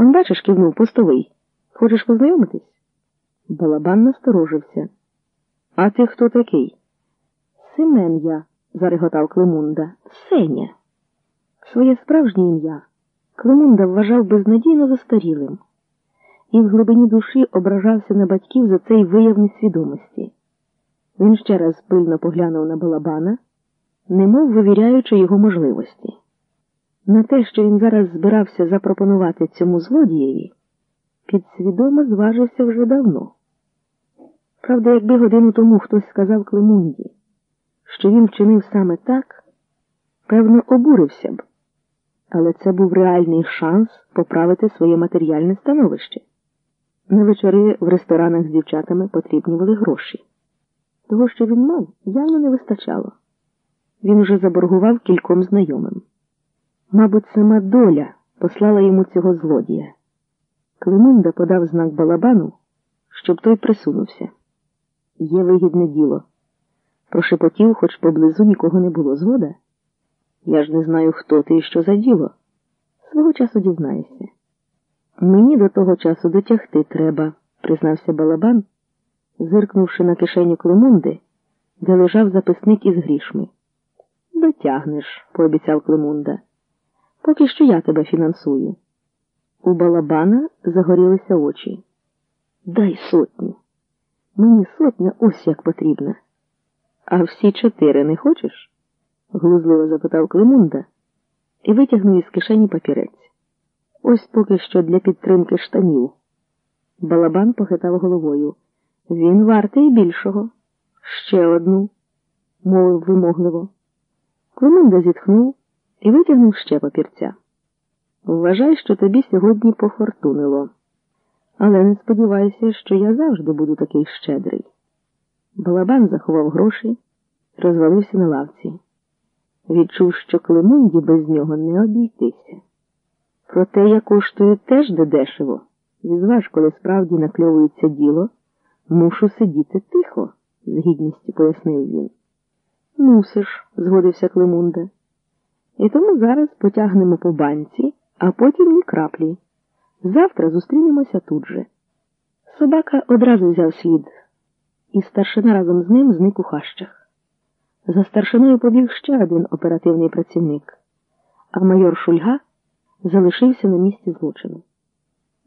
Он бачиш, кивнув постовий. Хочеш познайомитись? Балабан насторожився. А ти хто такий? Семен я, зареготав Климунда. Сеня. Своє справжнє ім'я Климунда вважав безнадійно застарілим і в глибині душі ображався на батьків за цей вияв несвідомості. Він ще раз пильно поглянув на балабана, немов вивіряючи його можливості. На те, що він зараз збирався запропонувати цьому злодієві, підсвідомо зважився вже давно. Правда, якби годину тому хтось сказав Климунді, що він вчинив саме так, певно, обурився б, але це був реальний шанс поправити своє матеріальне становище. На вечори в ресторанах з дівчатами потрібні були гроші. Того, що він мав, явно не вистачало. Він уже заборгував кільком знайомим. Мабуть, сама доля послала йому цього злодія. Климунда подав знак балабану, щоб той присунувся. Є вигідне діло. Прошепотів, хоч поблизу нікого не було згода. Я ж не знаю, хто ти і що за діло. Свого часу дізнаєшся. Мені до того часу дотягти треба, признався балабан, зиркнувши на кишеню Климунди, де лежав записник із грішми. Дотягнеш, пообіцяв Климунда. Поки що я тебе фінансую. У балабана загорілися очі. Дай сотню. Мені сотня ось як потрібна. А всі чотири не хочеш? глузливо запитав Климунда і витягнув із кишені папірець. Ось поки що для підтримки штанів. Балабан похитав головою. Він вартий більшого. Ще одну, мовив вимогливо. Климунда зітхнув і витягнув ще папірця. Вважай, що тобі сьогодні пофортунило. Але не сподівайся, що я завжди буду такий щедрий. Балабан заховав гроші, розвалився на лавці. Відчув, що Климунді без нього не обійтися. Проте я коштую теж дедешево. Візваж, коли справді накльовується діло, мушу сидіти тихо, з гідністю пояснив він. Мусиш, згодився Климунда. І тому зараз потягнемо по банці, а потім ні краплі. Завтра зустрінемося тут же. Собака одразу взяв слід, і старшина разом з ним зник у хащах. За старшиною побіг ще один оперативний працівник, а майор Шульга залишився на місці злочину.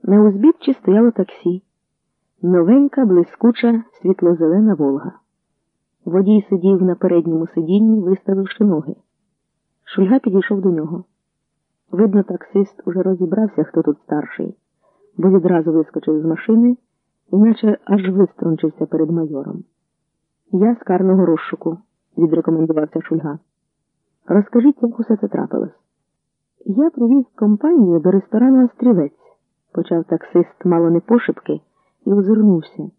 На узбіччі стояло таксі, новенька, блискуча, світло-зелена Волга. Водій сидів на передньому сидінні, виставивши ноги. Шульга підійшов до нього. Видно, таксист уже розібрався, хто тут старший, бо відразу вискочив з машини, іначе аж виструнчився перед майором. Я з карного розшуку, відрекомендувався Шульга. Розкажіть, як усе це трапилось. Я привіз компанію до ресторану Острівець, почав таксист мало не пошепки, і озирнувся.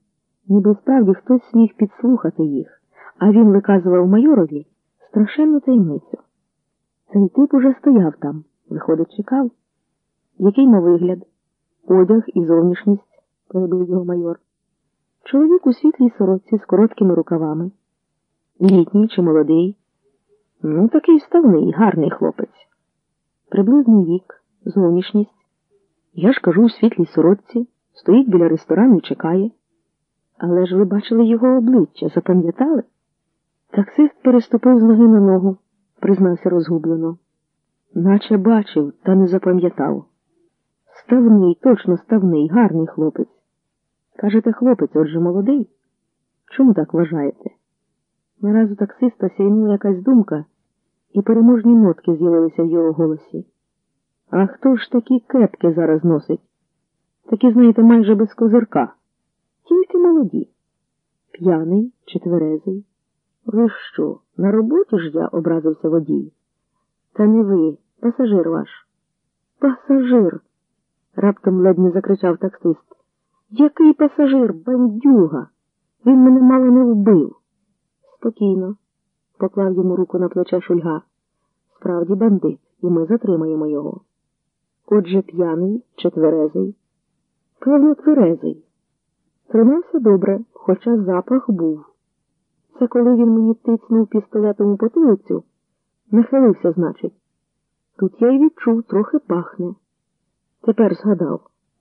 Ніби справді хтось міг підслухати їх, а він виказував майорові страшенну таємницю. Цей тип уже стояв там, виходить, чекав. Який мав вигляд? Одяг і зовнішність, перебив його майор. Чоловік у світлій сорочці з короткими рукавами. Літній чи молодий? Ну, такий ставний, гарний хлопець. Приблизний вік, зовнішність. Я ж кажу у світлій сорочці, стоїть біля ресторану і чекає. Але ж ви бачили його обличчя, запам'ятали? Таксист переступив з ноги на ногу, признався розгублено. Наче бачив, та не запам'ятав. Ставний, точно ставний, гарний хлопець. Кажете, хлопець, отже молодий? Чому так вважаєте? Нараз таксиста сяйнула якась думка, і переможні нотки з'явилися в його голосі. А хто ж такі кепки зараз носить? Такі, знаєте, майже без козирка. Тільки молоді. П'яний чи тверезий. Ви що, на роботі ж я образився водій? Та не ви, пасажир ваш. Пасажир. раптом ледь закричав таксист. Який пасажир, бандюга? Він мене мало не вбив. Спокійно, поклав йому руку на плече шульга. Справді бандит, і ми затримаємо його. Отже, п'яний чи тверезий? Певно, тверезий. Тримався добре, хоча запах був. Це коли він мені тицнув пістолетом у потилицю, нахилився, значить. Тут я й відчув, трохи пахне. Тепер згадав.